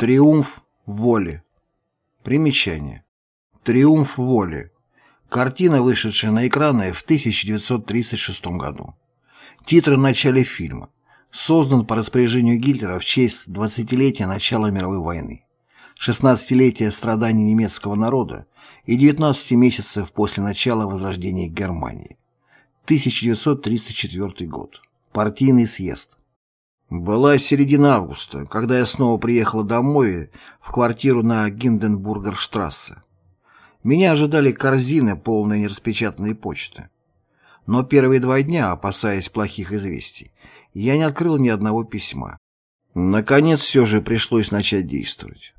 Триумф воли. Примечание. Триумф воли. Картина, вышедшая на экраны в 1936 году. Титры в начале фильма. Создан по распоряжению Гитлера в честь 20-летия начала мировой войны, 16-летия страданий немецкого народа и 19 месяцев после начала возрождения Германии. 1934 год. Партийный съезд. Была середина августа, когда я снова приехала домой в квартиру на Гинденбургерштрассе. Меня ожидали корзины, полные нераспечатанной почты. Но первые два дня, опасаясь плохих известий, я не открыл ни одного письма. Наконец все же пришлось начать действовать.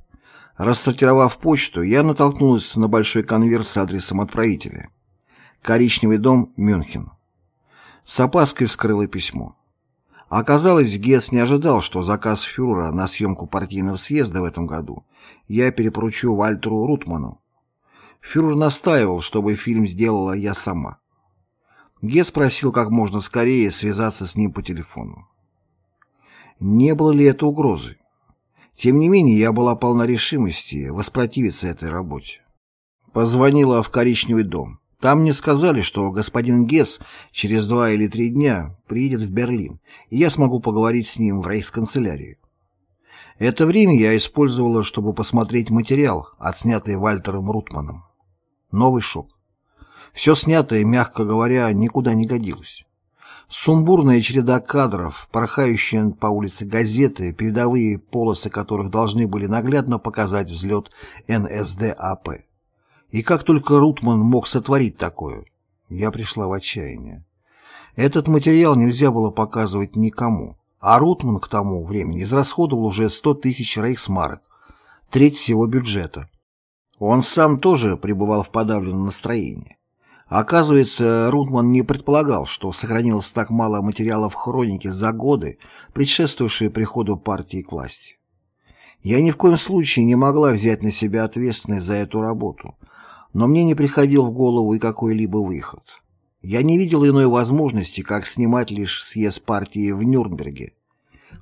Рассортировав почту, я натолкнулся на большой конверт с адресом отправителя. Коричневый дом, Мюнхен. С опаской вскрыла письмо. Оказалось, Гесс не ожидал, что заказ фюрера на съемку партийного съезда в этом году я перепоручу Вальтеру Рутману. Фюрер настаивал, чтобы фильм сделала я сама. Гесс просил как можно скорее связаться с ним по телефону. Не было ли это угрозой? Тем не менее, я была полна решимости воспротивиться этой работе. Позвонила в коричневый дом. Там мне сказали, что господин Гесс через два или три дня приедет в Берлин, и я смогу поговорить с ним в рейхсканцелярии. Это время я использовала, чтобы посмотреть материал, отснятый Вальтером Рутманом. Новый шок. Все снятое, мягко говоря, никуда не годилось. Сумбурная череда кадров, порхающие по улице газеты, передовые полосы которых должны были наглядно показать взлет НСДАП. И как только Рутман мог сотворить такое, я пришла в отчаяние. Этот материал нельзя было показывать никому, а Рутман к тому времени израсходовал уже 100 тысяч рейхсмарок, треть всего бюджета. Он сам тоже пребывал в подавленном настроении. Оказывается, Рутман не предполагал, что сохранилось так мало материалов хроники за годы, предшествовавшие приходу партии к власти. Я ни в коем случае не могла взять на себя ответственность за эту работу, но мне не приходил в голову и какой-либо выход. Я не видел иной возможности, как снимать лишь съезд партии в Нюрнберге.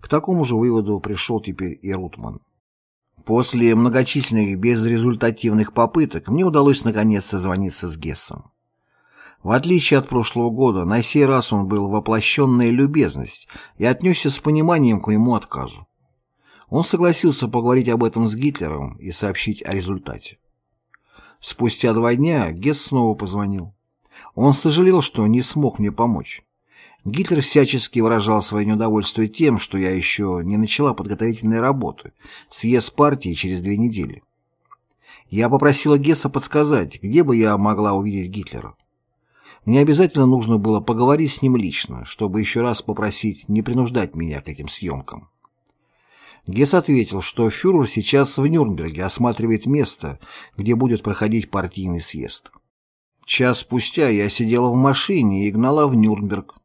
К такому же выводу пришел теперь и Рутман. После многочисленных безрезультативных попыток мне удалось наконец созвониться с Гессом. В отличие от прошлого года, на сей раз он был воплощенная любезность и отнесся с пониманием к моему отказу. Он согласился поговорить об этом с Гитлером и сообщить о результате. Спустя два дня Гесс снова позвонил. Он сожалел, что не смог мне помочь. Гитлер всячески выражал свое неудовольствие тем, что я еще не начала подготовительные работы, съезд партии через две недели. Я попросила Гесса подсказать, где бы я могла увидеть Гитлера. Мне обязательно нужно было поговорить с ним лично, чтобы еще раз попросить не принуждать меня к этим съемкам. Гесс ответил, что фюрер сейчас в Нюрнберге осматривает место, где будет проходить партийный съезд. Час спустя я сидела в машине и гнала в Нюрнберг.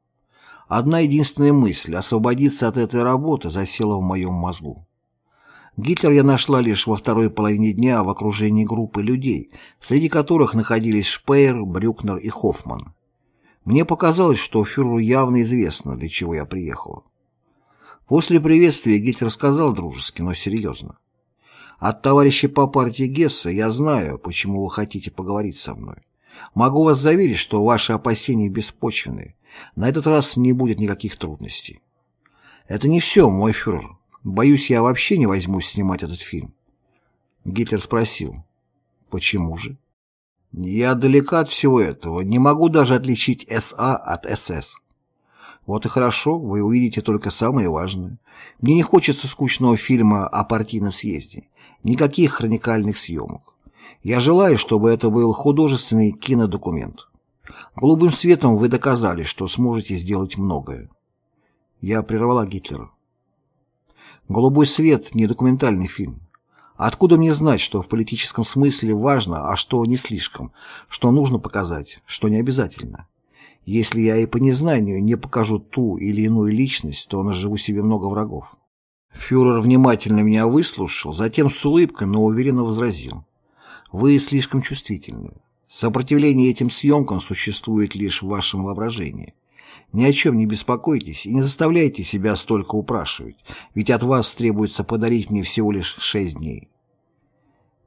Одна единственная мысль — освободиться от этой работы засела в моем мозгу. Гитлер я нашла лишь во второй половине дня в окружении группы людей, среди которых находились Шпеер, Брюкнер и Хоффман. Мне показалось, что фюреру явно известно, для чего я приехала. После приветствия Гитлер сказал дружески, но серьезно. «От товарища по партии Гесса я знаю, почему вы хотите поговорить со мной. Могу вас заверить, что ваши опасения беспочвенны. На этот раз не будет никаких трудностей». «Это не все, мой фюрер. Боюсь, я вообще не возьмусь снимать этот фильм». Гитлер спросил. «Почему же?» «Я далека от всего этого, не могу даже отличить СА от СС». Вот и хорошо, вы увидите только самое важное. Мне не хочется скучного фильма о партийном съезде. Никаких хроникальных съемок. Я желаю, чтобы это был художественный кинодокумент. Голубым светом вы доказали, что сможете сделать многое. Я прервала Гитлера. «Голубой свет» — не документальный фильм. Откуда мне знать, что в политическом смысле важно, а что не слишком, что нужно показать, что не обязательно? Если я и по незнанию не покажу ту или иную личность, то наживу себе много врагов. Фюрер внимательно меня выслушал, затем с улыбкой, но уверенно возразил. Вы слишком чувствительны. Сопротивление этим съемкам существует лишь в вашем воображении. Ни о чем не беспокойтесь и не заставляйте себя столько упрашивать, ведь от вас требуется подарить мне всего лишь шесть дней.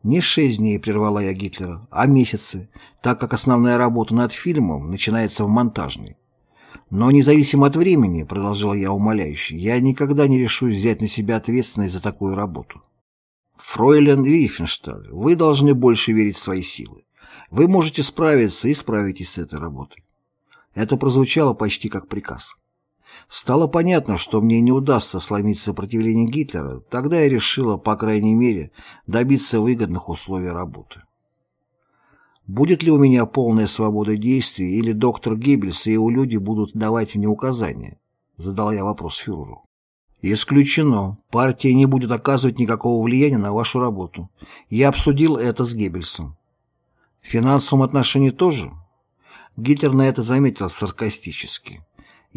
Не шесть дней, прервала я Гитлера, а месяцы, так как основная работа над фильмом начинается в монтажной. Но независимо от времени, продолжал я умоляюще, я никогда не решусь взять на себя ответственность за такую работу. Фройлен Рифеншталь, вы должны больше верить в свои силы. Вы можете справиться и справитесь с этой работой. Это прозвучало почти как приказ. Стало понятно, что мне не удастся сломить сопротивление Гитлера, тогда я решила, по крайней мере, добиться выгодных условий работы. Будет ли у меня полная свобода действий, или доктор Геббельс и его люди будут давать мне указания? Задал я вопрос фюреру. Исключено. Партия не будет оказывать никакого влияния на вашу работу. Я обсудил это с Геббельсом. В финансовом отношении тоже? Гитлер на это заметил саркастически.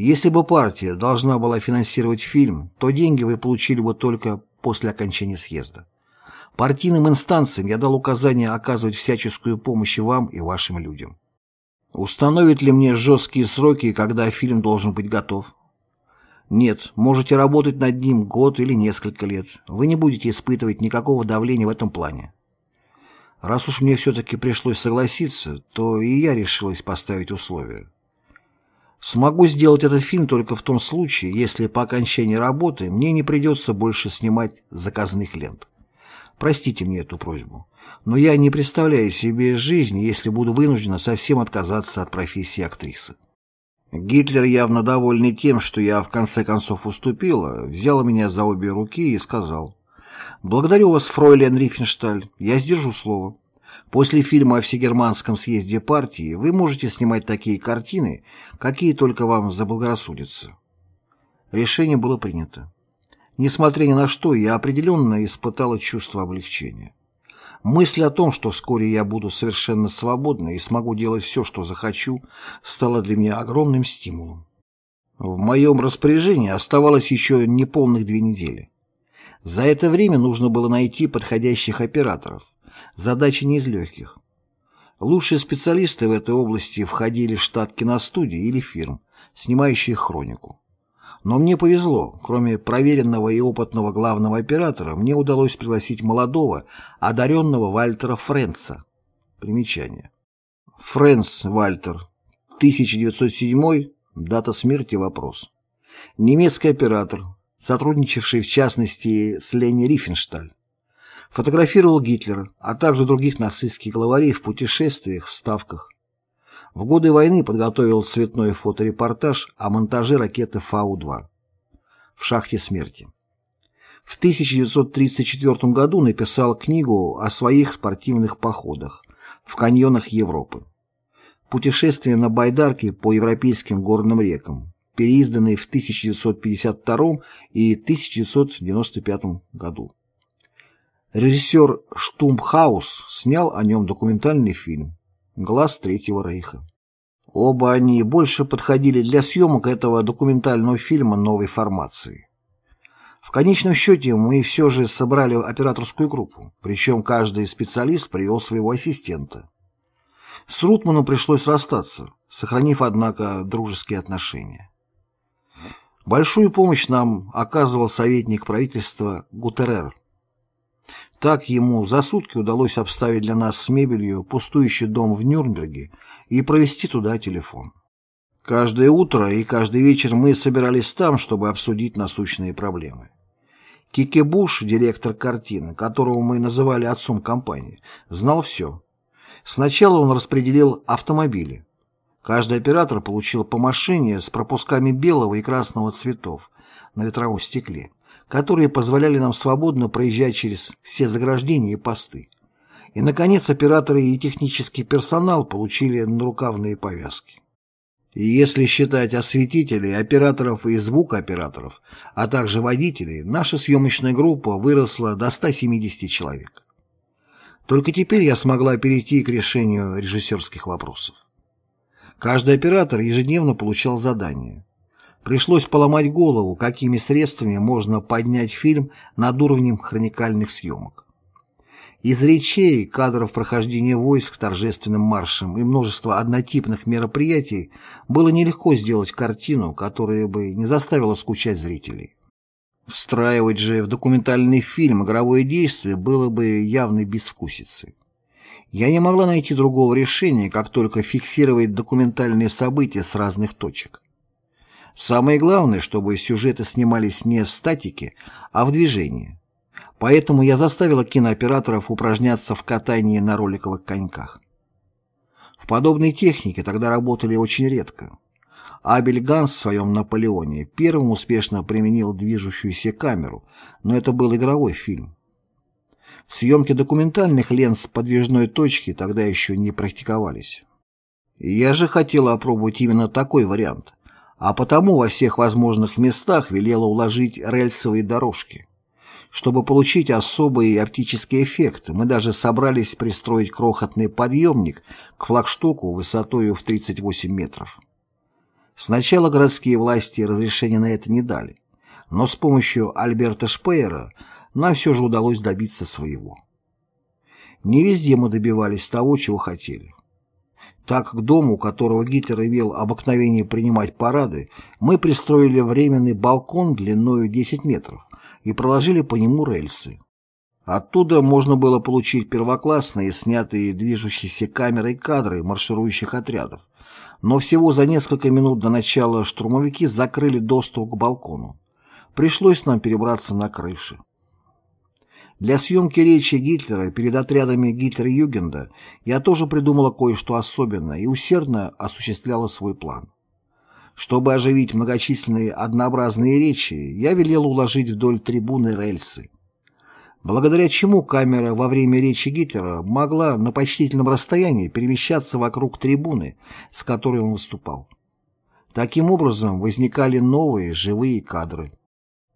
Если бы партия должна была финансировать фильм, то деньги вы получили бы только после окончания съезда. Партийным инстанциям я дал указание оказывать всяческую помощь вам и вашим людям. Установит ли мне жесткие сроки, когда фильм должен быть готов? Нет, можете работать над ним год или несколько лет. Вы не будете испытывать никакого давления в этом плане. Раз уж мне все-таки пришлось согласиться, то и я решилась поставить условия. Смогу сделать этот фильм только в том случае, если по окончании работы мне не придется больше снимать заказных лент. Простите мне эту просьбу, но я не представляю себе жизни, если буду вынуждена совсем отказаться от профессии актрисы. Гитлер, явно довольный тем, что я в конце концов уступила, взял меня за обе руки и сказал «Благодарю вас, фройлен Рифеншталь, я сдержу слово. После фильма о Всегерманском съезде партии вы можете снимать такие картины, какие только вам заблагорассудятся». Решение было принято. Несмотря ни на что, я определенно испытала чувство облегчения. Мысль о том, что вскоре я буду совершенно свободна и смогу делать все, что захочу, стала для меня огромным стимулом. В моем распоряжении оставалось еще неполных две недели. За это время нужно было найти подходящих операторов. Задача не из легких. Лучшие специалисты в этой области входили в штат киностудий или фирм, снимающих хронику. Но мне повезло, кроме проверенного и опытного главного оператора, мне удалось пригласить молодого, одаренного Вальтера Френца. Примечание. Френц Вальтер, 1907, дата смерти вопрос. Немецкий оператор, сотрудничавший в частности с Лени Рифеншталь. Фотографировал Гитлера, а также других нацистских главарей в путешествиях, в ставках. В годы войны подготовил цветной фоторепортаж о монтаже ракеты Фау-2 в шахте смерти. В 1934 году написал книгу о своих спортивных походах в каньонах Европы. Путешествие на байдарке по европейским горным рекам, переизданный в 1952 и 1995 году. Режиссер Штумхаус снял о нем документальный фильм «Глаз Третьего Рейха». Оба они больше подходили для съемок этого документального фильма новой формации. В конечном счете мы все же собрали операторскую группу, причем каждый специалист привел своего ассистента. С Рутманом пришлось расстаться, сохранив, однако, дружеские отношения. Большую помощь нам оказывал советник правительства Гутерер. Так ему за сутки удалось обставить для нас с мебелью пустующий дом в Нюрнберге и провести туда телефон. Каждое утро и каждый вечер мы собирались там, чтобы обсудить насущные проблемы. Кике Буш, директор картины, которого мы называли отцом компании, знал все. Сначала он распределил автомобили. Каждый оператор получил по машине с пропусками белого и красного цветов на ветровом стекле, которые позволяли нам свободно проезжать через все заграждения и посты. И, наконец, операторы и технический персонал получили нарукавные повязки. И если считать осветителей, операторов и звукооператоров, а также водителей, наша съемочная группа выросла до 170 человек. Только теперь я смогла перейти к решению режиссерских вопросов. Каждый оператор ежедневно получал задание. Пришлось поломать голову, какими средствами можно поднять фильм над уровнем хроникальных съемок. Из речей, кадров прохождения войск торжественным маршем и множества однотипных мероприятий было нелегко сделать картину, которая бы не заставила скучать зрителей. Встраивать же в документальный фильм игровое действие было бы явной безвкусицей. Я не могла найти другого решения, как только фиксировать документальные события с разных точек. Самое главное, чтобы сюжеты снимались не в статике, а в движении. Поэтому я заставила кинооператоров упражняться в катании на роликовых коньках. В подобной технике тогда работали очень редко. Абель Ганс в своем «Наполеоне» первым успешно применил движущуюся камеру, но это был игровой фильм. Съемки документальных лент с подвижной точки тогда еще не практиковались. Я же хотела опробовать именно такой вариант, а потому во всех возможных местах велела уложить рельсовые дорожки. Чтобы получить особый оптический эффект, мы даже собрались пристроить крохотный подъемник к флагштоку высотой в 38 метров. Сначала городские власти разрешения на это не дали, но с помощью Альберта Шпеера нам все же удалось добиться своего. Не везде мы добивались того, чего хотели. Так, к дому, которого Гитлер имел обыкновение принимать парады, мы пристроили временный балкон длиною 10 метров и проложили по нему рельсы. Оттуда можно было получить первоклассные, снятые движущиеся камерой кадры марширующих отрядов, но всего за несколько минут до начала штурмовики закрыли доступ к балкону. Пришлось нам перебраться на крыши. Для съемки речи Гитлера перед отрядами Гитлер-Югенда я тоже придумала кое-что особенное и усердно осуществляла свой план. Чтобы оживить многочисленные однообразные речи, я велел уложить вдоль трибуны рельсы. Благодаря чему камера во время речи Гитлера могла на почтительном расстоянии перемещаться вокруг трибуны, с которой он выступал. Таким образом возникали новые живые кадры.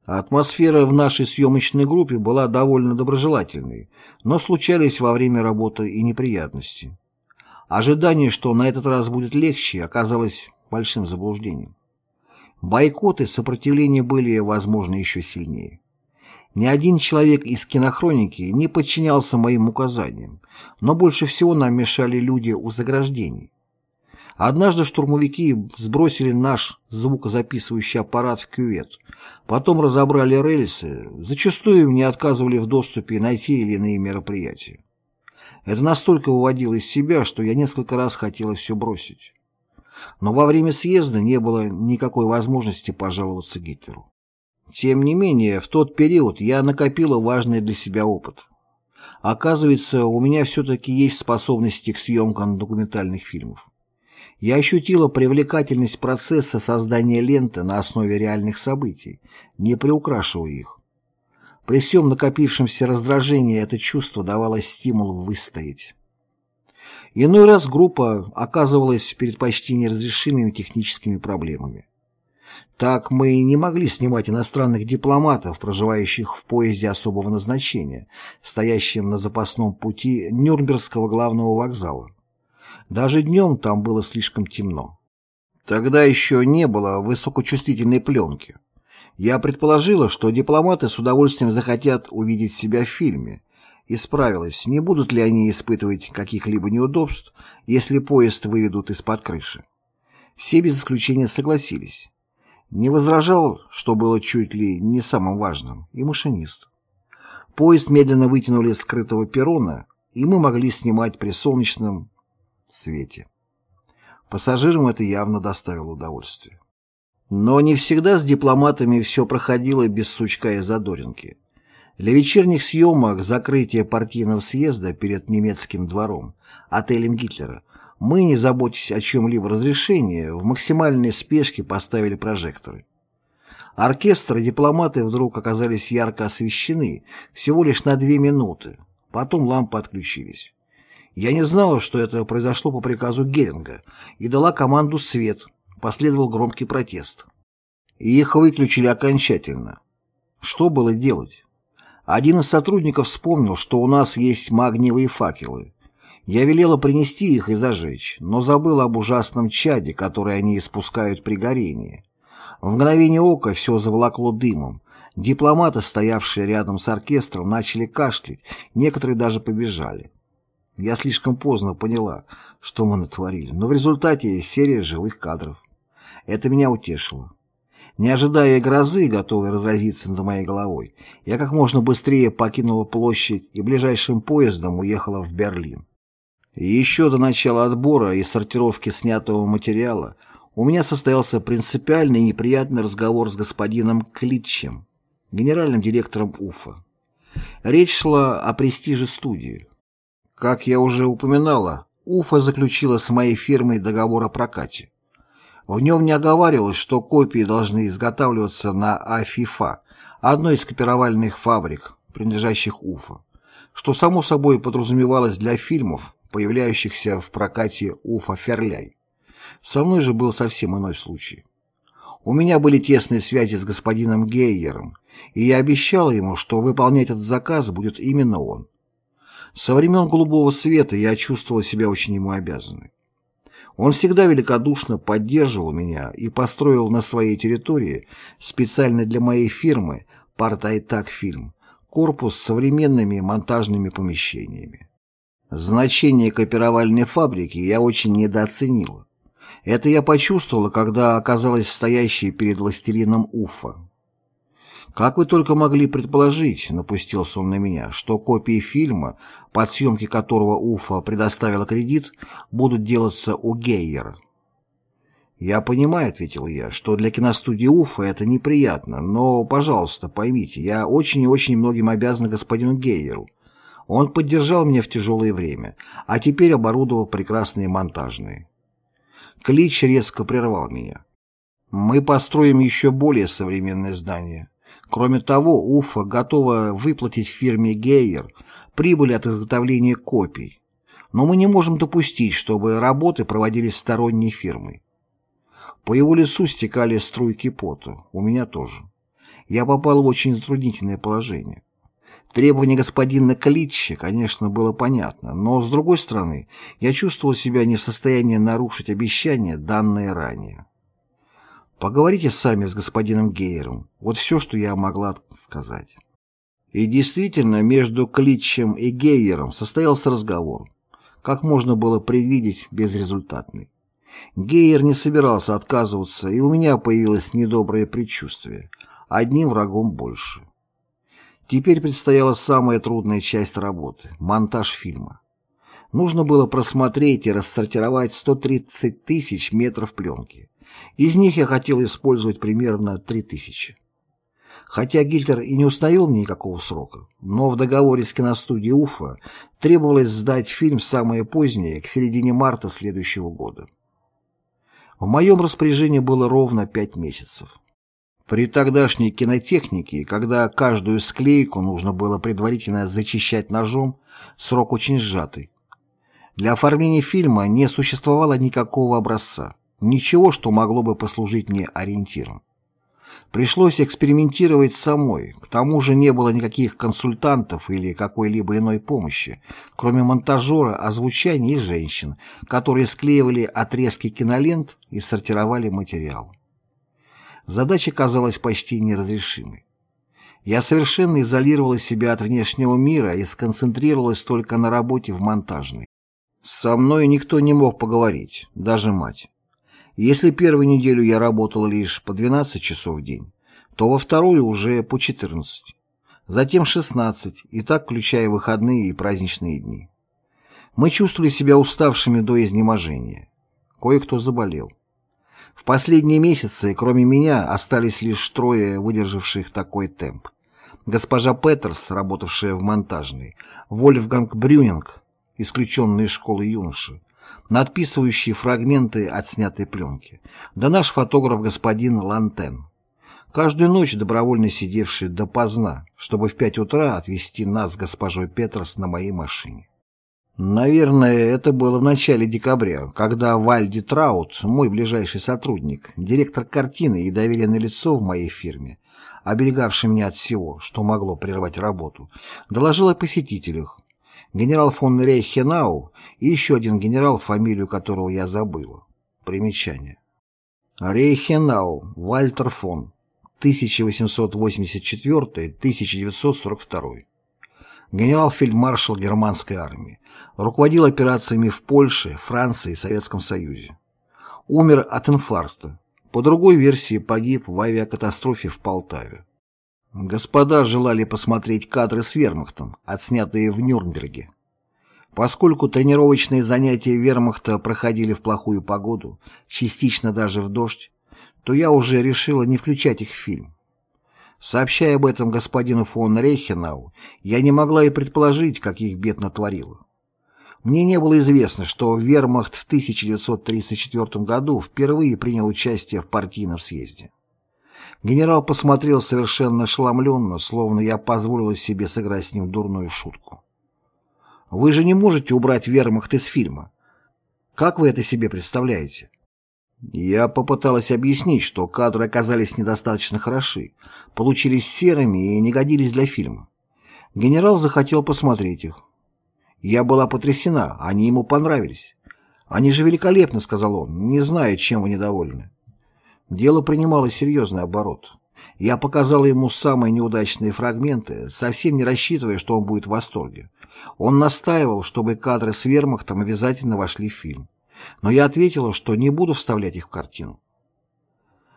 Атмосфера в нашей съемочной группе была довольно доброжелательной, но случались во время работы и неприятности. Ожидание, что на этот раз будет легче, оказалось большим заблуждением. Бойкоты сопротивления были, возможно, еще сильнее. Ни один человек из кинохроники не подчинялся моим указаниям, но больше всего нам мешали люди у заграждений. Однажды штурмовики сбросили наш звукозаписывающий аппарат в кювет, потом разобрали рельсы, зачастую мне отказывали в доступе на те или иные мероприятия. Это настолько выводило из себя, что я несколько раз хотела все бросить. Но во время съезда не было никакой возможности пожаловаться Гитлеру. Тем не менее, в тот период я накопила важный для себя опыт. Оказывается, у меня все-таки есть способности к съемкам документальных фильмов. Я ощутила привлекательность процесса создания ленты на основе реальных событий, не приукрашивая их. При всем накопившемся раздражении это чувство давало стимул выстоять. Иной раз группа оказывалась перед почти неразрешимыми техническими проблемами. Так мы не могли снимать иностранных дипломатов, проживающих в поезде особого назначения, стоящем на запасном пути Нюрнбергского главного вокзала. Даже днем там было слишком темно. Тогда еще не было высокочувствительной пленки. Я предположила, что дипломаты с удовольствием захотят увидеть себя в фильме, и справилась, не будут ли они испытывать каких-либо неудобств, если поезд выведут из-под крыши. Все без исключения согласились. Не возражал, что было чуть ли не самым важным, и машинист. Поезд медленно вытянули с скрытого перрона, и мы могли снимать при солнечном свете. Пассажирам это явно доставило удовольствие. Но не всегда с дипломатами все проходило без сучка и задоринки. Для вечерних съемок закрытия партийного съезда перед немецким двором, отелем Гитлера, мы, не заботясь о чем-либо разрешении, в максимальной спешке поставили прожекторы. Оркестр и дипломаты вдруг оказались ярко освещены, всего лишь на две минуты, потом лампы отключились. Я не знала, что это произошло по приказу Геринга, и дала команду «Свет», последовал громкий протест. И их выключили окончательно. Что было делать? Один из сотрудников вспомнил, что у нас есть магниевые факелы. Я велела принести их и зажечь, но забыла об ужасном чаде, который они испускают при горении. В мгновение ока все заволокло дымом, Дипломаты, стоявшие рядом с оркестром, начали кашлять, некоторые даже побежали. Я слишком поздно поняла, что мы натворили, но в результате серия живых кадров. Это меня утешило. Не ожидая грозы, готовой разразиться над моей головой, я как можно быстрее покинула площадь и ближайшим поездом уехала в Берлин. И еще до начала отбора и сортировки снятого материала у меня состоялся принципиальный и неприятный разговор с господином Клитчем, генеральным директором УФА. Речь шла о престиже студии. Как я уже упоминала, УФА заключила с моей фирмой договор о прокате. В нем не оговаривалось, что копии должны изготавливаться на АФИФА, одной из копировальных фабрик, принадлежащих УФА, что само собой подразумевалось для фильмов, появляющихся в прокате УФА «Ферляй». Со мной же был совсем иной случай. У меня были тесные связи с господином Гейером, и я обещала ему, что выполнять этот заказ будет именно он. Со времен «Голубого света» я чувствовала себя очень ему обязанной. Он всегда великодушно поддерживал меня и построил на своей территории специально для моей фирмы «Партайтак Фильм» корпус с современными монтажными помещениями. Значение копировальной фабрики я очень недооценила. Это я почувствовала, когда оказалась стоящей перед властелином Уфа. «Как вы только могли предположить, — напустился он на меня, — что копии фильма, под съемки которого Уфа предоставила кредит, будут делаться у Гейера?» «Я понимаю, — ответил я, — что для киностудии Уфа это неприятно, но, пожалуйста, поймите, я очень и очень многим обязан господину Гейеру. Он поддержал меня в тяжелое время, а теперь оборудовал прекрасные монтажные». Клич резко прервал меня. «Мы построим еще более современное здание». Кроме того, Уфа готова выплатить фирме Гейер прибыль от изготовления копий. Но мы не можем допустить, чтобы работы проводились сторонней фирмой. По его лицу стекали струйки пота, у меня тоже. Я попал в очень затруднительное положение. Требование господина Клитча, конечно, было понятно, но, с другой стороны, я чувствовал себя не в состоянии нарушить обещания, данные ранее. Поговорите сами с господином Гейером. Вот все, что я могла сказать. И действительно, между Клитчем и Гейером состоялся разговор. Как можно было предвидеть, безрезультатный. Гейер не собирался отказываться, и у меня появилось недоброе предчувствие. Одним врагом больше. Теперь предстояла самая трудная часть работы – монтаж фильма. Нужно было просмотреть и рассортировать 130 тысяч метров пленки. Из них я хотел использовать примерно 3000. Хотя Гильтер и не установил мне никакого срока, но в договоре с киностудией Уфа требовалось сдать фильм самое позднее, к середине марта следующего года. В моем распоряжении было ровно пять месяцев. При тогдашней кинотехнике, когда каждую склейку нужно было предварительно зачищать ножом, срок очень сжатый. Для оформления фильма не существовало никакого образца. Ничего, что могло бы послужить мне ориентиром. Пришлось экспериментировать самой, к тому же не было никаких консультантов или какой-либо иной помощи, кроме монтажера, озвучания и женщин, которые склеивали отрезки кинолент и сортировали материал. Задача казалась почти неразрешимой. Я совершенно изолировала себя от внешнего мира и сконцентрировалась только на работе в монтажной. Со мной никто не мог поговорить, даже мать. Если первую неделю я работал лишь по 12 часов в день, то во вторую уже по 14, затем 16, и так включая выходные и праздничные дни. Мы чувствовали себя уставшими до изнеможения. Кое-кто заболел. В последние месяцы, кроме меня, остались лишь трое выдержавших такой темп. Госпожа Петерс, работавшая в монтажной, Вольфганг Брюнинг, исключенный из школы юноши, надписывающие фрагменты отснятой пленки, да наш фотограф господин Лантен, каждую ночь добровольно сидевший допоздна, чтобы в пять утра отвезти нас с госпожой Петрос на моей машине. Наверное, это было в начале декабря, когда Вальди Траут, мой ближайший сотрудник, директор картины и доверенное лицо в моей фирме, оберегавший меня от всего, что могло прервать работу, доложил о посетителях, генерал фон Рейхенау и еще один генерал, фамилию которого я забыла. Примечание. Рейхенау, Вальтер фон, 1884-1942. Генерал-фельдмаршал германской армии. Руководил операциями в Польше, Франции и Советском Союзе. Умер от инфаркта. По другой версии погиб в авиакатастрофе в Полтаве. Господа желали посмотреть кадры с вермахтом, отснятые в Нюрнберге. Поскольку тренировочные занятия вермахта проходили в плохую погоду, частично даже в дождь, то я уже решила не включать их в фильм. Сообщая об этом господину фон Рейхенау, я не могла и предположить, каких бед натворила. Мне не было известно, что вермахт в 1934 году впервые принял участие в партийном съезде. Генерал посмотрел совершенно ошеломленно, словно я позволила себе сыграть с ним дурную шутку. «Вы же не можете убрать вермахт из фильма. Как вы это себе представляете?» Я попыталась объяснить, что кадры оказались недостаточно хороши, получились серыми и не годились для фильма. Генерал захотел посмотреть их. Я была потрясена, они ему понравились. «Они же великолепны», — сказал он, — «не знаю, чем вы недовольны». Дело принимало серьезный оборот. Я показала ему самые неудачные фрагменты, совсем не рассчитывая, что он будет в восторге. Он настаивал, чтобы кадры с вермахтом обязательно вошли в фильм. Но я ответила, что не буду вставлять их в картину.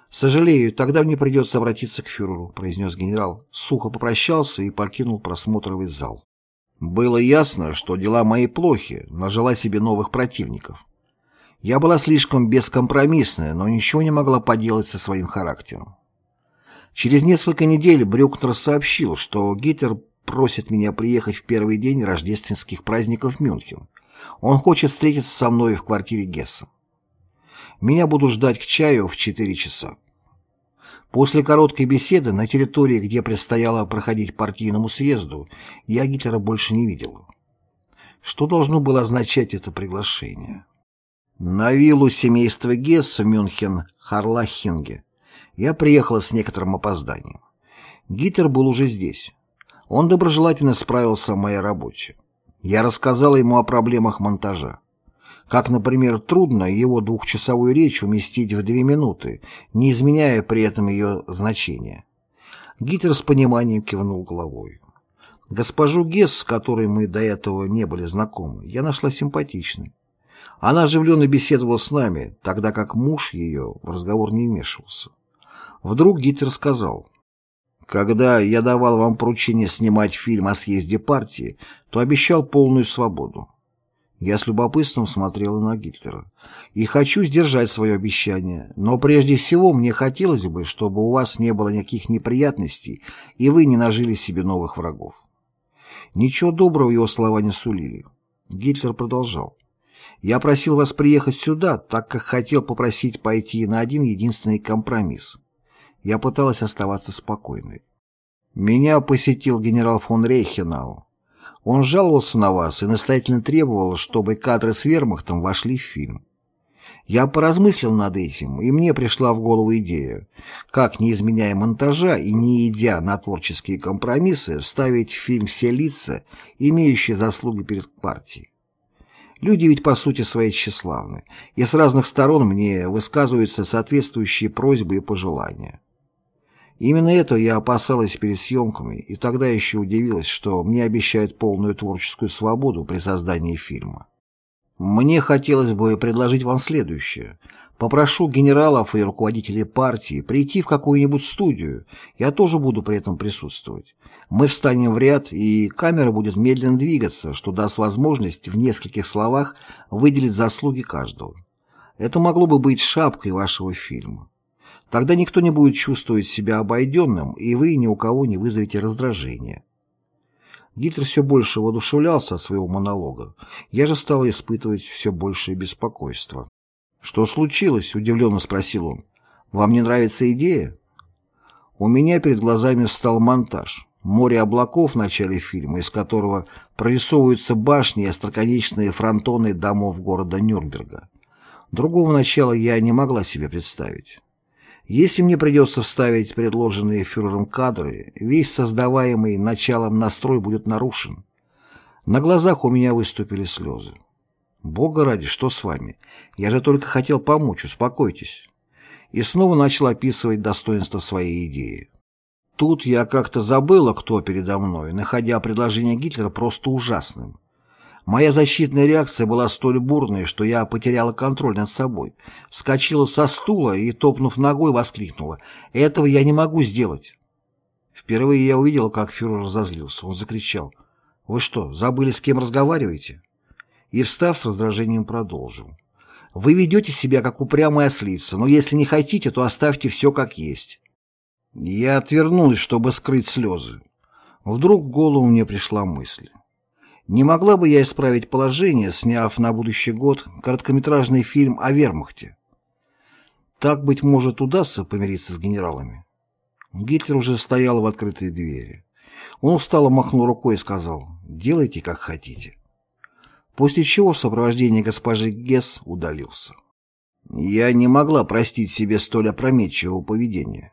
«Сожалею, тогда мне придется обратиться к фюреру», — произнес генерал, сухо попрощался и покинул просмотровый зал. Было ясно, что дела мои плохи, нажила себе новых противников. Я была слишком бескомпромиссная, но ничего не могла поделать со своим характером. Через несколько недель Брюкнер сообщил, что Гитлер просит меня приехать в первый день рождественских праздников в Мюнхен. Он хочет встретиться со мной в квартире Гесса. Меня будут ждать к чаю в 4 часа. После короткой беседы на территории, где предстояло проходить партийному съезду, я Гитлера больше не видел. Что должно было означать это приглашение? На виллу семейства Гесса Мюнхен-Харлахинге я приехала с некоторым опозданием. Гитлер был уже здесь. Он доброжелательно справился о моей работе. Я рассказала ему о проблемах монтажа как, например, трудно его двухчасовую речь уместить в две минуты, не изменяя при этом ее значения. Гитлер с пониманием кивнул головой. Госпожу Гесс, с которой мы до этого не были знакомы, я нашла симпатичной. Она оживленно беседовала с нами, тогда как муж ее в разговор не вмешивался. Вдруг Гитлер сказал, «Когда я давал вам поручение снимать фильм о съезде партии, то обещал полную свободу. Я с любопытством смотрела на Гитлера. И хочу сдержать свое обещание, но прежде всего мне хотелось бы, чтобы у вас не было никаких неприятностей и вы не нажили себе новых врагов. Ничего доброго его слова не сулили. Гитлер продолжал. Я просил вас приехать сюда, так как хотел попросить пойти на один единственный компромисс. Я пыталась оставаться спокойной. Меня посетил генерал фон Рейхенау. Он жаловался на вас и настоятельно требовал, чтобы кадры с вермахтом вошли в фильм. Я поразмыслил над этим, и мне пришла в голову идея, как, не изменяя монтажа и не идя на творческие компромиссы, вставить в фильм все лица, имеющие заслуги перед партией. Люди ведь по сути своей тщеславны, и с разных сторон мне высказываются соответствующие просьбы и пожелания. Именно это я опасалась перед съемками, и тогда еще удивилась, что мне обещают полную творческую свободу при создании фильма. Мне хотелось бы предложить вам следующее. Попрошу генералов и руководителей партии прийти в какую-нибудь студию, я тоже буду при этом присутствовать. Мы встанем в ряд, и камера будет медленно двигаться, что даст возможность в нескольких словах выделить заслуги каждого. Это могло бы быть шапкой вашего фильма. Тогда никто не будет чувствовать себя обойденным, и вы ни у кого не вызовете раздражения. Гитлер все больше воодушевлялся от своего монолога. Я же стал испытывать все большее беспокойство. «Что случилось?» – удивленно спросил он. «Вам не нравится идея?» У меня перед глазами встал монтаж. Море облаков в начале фильма, из которого прорисовываются башни и остроконечные фронтоны домов города Нюрнберга. Другого начала я не могла себе представить. Если мне придется вставить предложенные фюрером кадры, весь создаваемый началом настрой будет нарушен. На глазах у меня выступили слезы. Бога ради, что с вами? Я же только хотел помочь, успокойтесь. и снова начал описывать достоинства своей идеи. Тут я как-то забыла, кто передо мной, находя предложение Гитлера просто ужасным. Моя защитная реакция была столь бурной, что я потеряла контроль над собой, вскочила со стула и, топнув ногой, воскликнула «Этого я не могу сделать!». Впервые я увидел, как фюрер разозлился. Он закричал «Вы что, забыли, с кем разговариваете?» И, встав с раздражением, продолжил. «Вы ведете себя, как упрямая ослица, но если не хотите, то оставьте все как есть». Я отвернулась, чтобы скрыть слезы. Вдруг в голову мне пришла мысль. Не могла бы я исправить положение, сняв на будущий год короткометражный фильм о вермахте? Так, быть может, удастся помириться с генералами? Гитлер уже стоял в открытой двери. Он устало махнул рукой и сказал «Делайте, как хотите». После чего в сопровождении госпожи Гесс удалился. Я не могла простить себе столь опрометчивого поведения.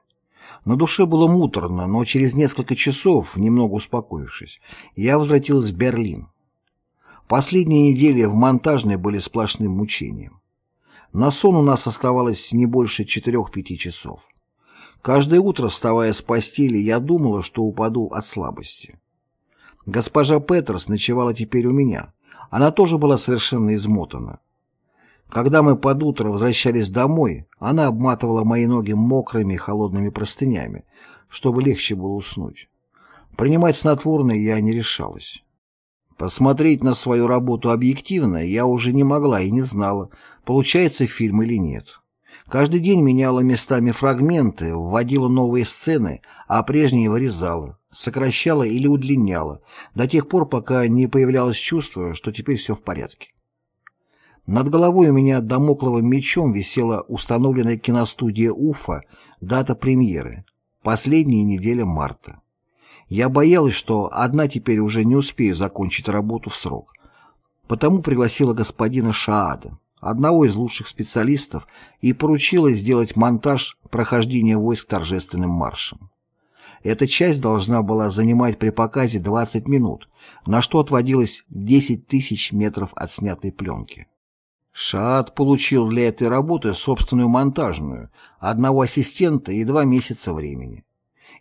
На душе было муторно, но через несколько часов, немного успокоившись, я возвратилась в Берлин. Последние недели в монтажной были сплошным мучением. На сон у нас оставалось не больше четырех-пяти часов. Каждое утро, вставая с постели, я думала, что упаду от слабости. Госпожа Петерс ночевала теперь у меня. Она тоже была совершенно измотана. Когда мы под утро возвращались домой, она обматывала мои ноги мокрыми холодными простынями, чтобы легче было уснуть. Принимать снотворное я не решалась. Посмотреть на свою работу объективно я уже не могла и не знала, получается фильм или нет. Каждый день меняла местами фрагменты, вводила новые сцены, а прежние вырезала, сокращала или удлиняла, до тех пор, пока не появлялось чувство, что теперь все в порядке. Над головой у меня домокловым мечом висела установленная киностудия «Уфа», дата премьеры, последняя неделя марта. Я боялась, что одна теперь уже не успею закончить работу в срок. Потому пригласила господина Шаада, одного из лучших специалистов, и поручила сделать монтаж прохождения войск торжественным маршем. Эта часть должна была занимать при показе 20 минут, на что отводилось 10 тысяч метров от снятой пленки. Шаат получил для этой работы собственную монтажную, одного ассистента и два месяца времени.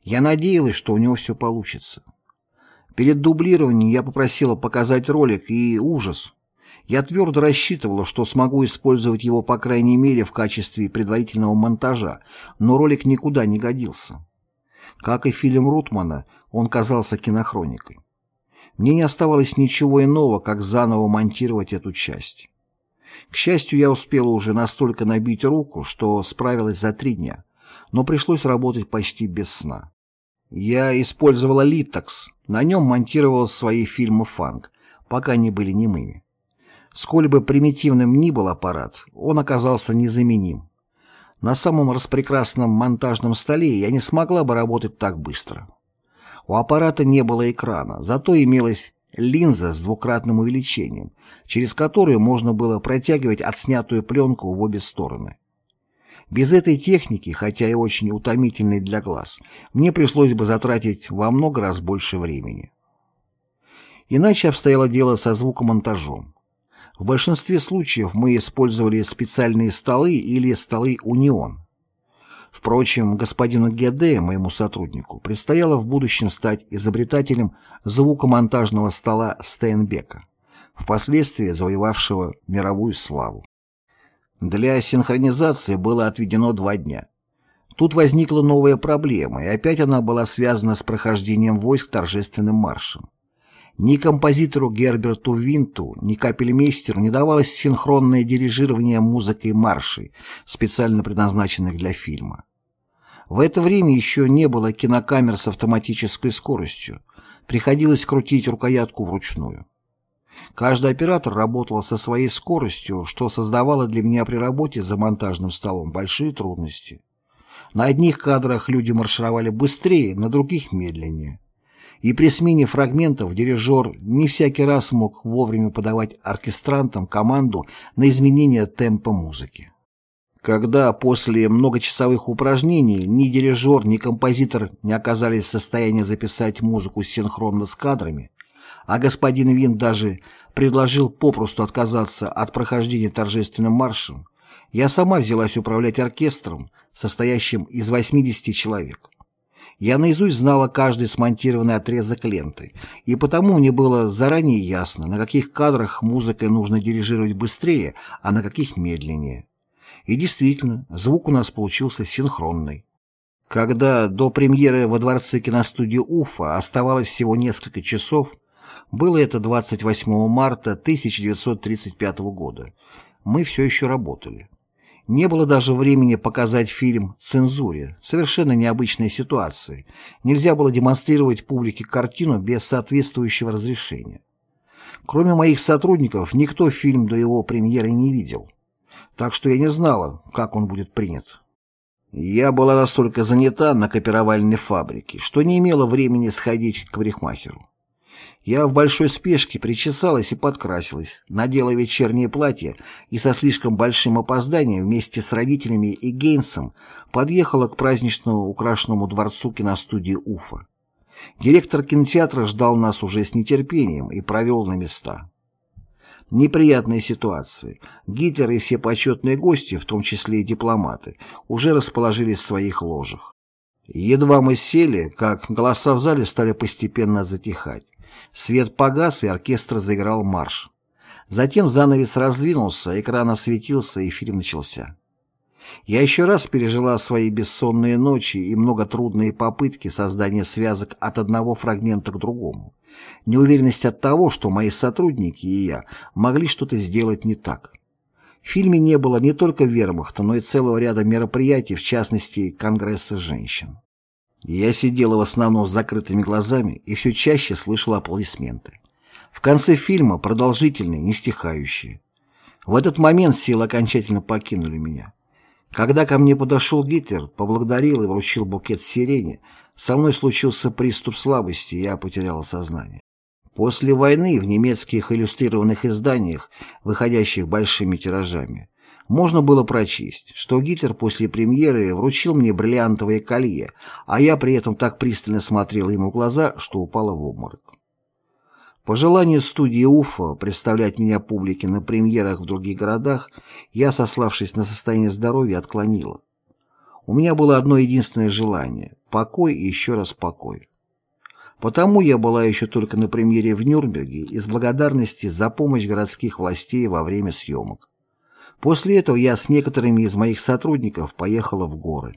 Я надеялась, что у него все получится. Перед дублированием я попросила показать ролик, и ужас. Я твердо рассчитывала, что смогу использовать его по крайней мере в качестве предварительного монтажа, но ролик никуда не годился. Как и фильм Рутмана, он казался кинохроникой. Мне не оставалось ничего иного, как заново монтировать эту часть. К счастью, я успела уже настолько набить руку, что справилась за три дня, но пришлось работать почти без сна. Я использовала литокс, на нем монтировал свои фильмы фанк, пока они были немыми. Сколь бы примитивным ни был аппарат, он оказался незаменим. На самом распрекрасном монтажном столе я не смогла бы работать так быстро. У аппарата не было экрана, зато имелась линза с двукратным увеличением, через которую можно было протягивать отснятую пленку в обе стороны. Без этой техники, хотя и очень утомительной для глаз, мне пришлось бы затратить во много раз больше времени. Иначе обстояло дело со звукомонтажом. В большинстве случаев мы использовали специальные столы или столы «Унион». Впрочем, господину Геде, моему сотруднику, предстояло в будущем стать изобретателем звукомонтажного стола Стейнбека, впоследствии завоевавшего мировую славу. Для синхронизации было отведено два дня. Тут возникла новая проблема, и опять она была связана с прохождением войск торжественным маршем. Ни композитору Герберту Винту, ни капельмейстеру не давалось синхронное дирижирование музыкой маршей, специально предназначенных для фильма. В это время еще не было кинокамер с автоматической скоростью, приходилось крутить рукоятку вручную. Каждый оператор работал со своей скоростью, что создавало для меня при работе за монтажным столом большие трудности. На одних кадрах люди маршировали быстрее, на других медленнее и при смене фрагментов дирижер не всякий раз мог вовремя подавать оркестрантам команду на изменение темпа музыки. Когда после многочасовых упражнений ни дирижер, ни композитор не оказались в состоянии записать музыку синхронно с кадрами, а господин Вин даже предложил попросту отказаться от прохождения торжественным маршем, Я сама взялась управлять оркестром, состоящим из 80 человек. Я наизусть знала каждый смонтированный отрезок ленты, и потому мне было заранее ясно, на каких кадрах музыкой нужно дирижировать быстрее, а на каких медленнее. И действительно, звук у нас получился синхронный. Когда до премьеры во Дворце киностудии Уфа оставалось всего несколько часов, было это 28 марта 1935 года, мы все еще работали. Не было даже времени показать фильм цензуре, совершенно необычная ситуация. Нельзя было демонстрировать публике картину без соответствующего разрешения. Кроме моих сотрудников, никто фильм до его премьеры не видел. Так что я не знала, как он будет принят. Я была настолько занята на копировальной фабрике, что не имела времени сходить к парикмахеру. Я в большой спешке причесалась и подкрасилась, надела вечернее платье и со слишком большим опозданием вместе с родителями и Гейнсом подъехала к празднично украшенному дворцу киностудии Уфа. Директор кинотеатра ждал нас уже с нетерпением и провел на места. Неприятная ситуация. Гитлер и все почетные гости, в том числе и дипломаты, уже расположились в своих ложах. Едва мы сели, как голоса в зале стали постепенно затихать. Свет погас, и оркестр заиграл марш. Затем занавес раздвинулся, экран осветился, и фильм начался. Я еще раз пережила свои бессонные ночи и много трудные попытки создания связок от одного фрагмента к другому. Неуверенность от того, что мои сотрудники и я могли что-то сделать не так. В фильме не было не только вермахта, но и целого ряда мероприятий, в частности, Конгресса женщин. Я сидела в основном с закрытыми глазами и все чаще слышала аплодисменты. В конце фильма продолжительные, не стихающие. В этот момент силы окончательно покинули меня. Когда ко мне подошел Гитлер, поблагодарил и вручил букет сирени, со мной случился приступ слабости, и я потерял сознание. После войны в немецких иллюстрированных изданиях, выходящих большими тиражами, можно было прочесть, что Гитлер после премьеры вручил мне бриллиантовое колье, а я при этом так пристально смотрел ему в глаза, что упала в обморок. По желанию студии Уфа представлять меня публике на премьерах в других городах, я, сославшись на состояние здоровья, отклонила. У меня было одно единственное желание – покой и еще раз покой. Потому я была еще только на премьере в Нюрнберге из благодарности за помощь городских властей во время съемок. После этого я с некоторыми из моих сотрудников поехала в горы.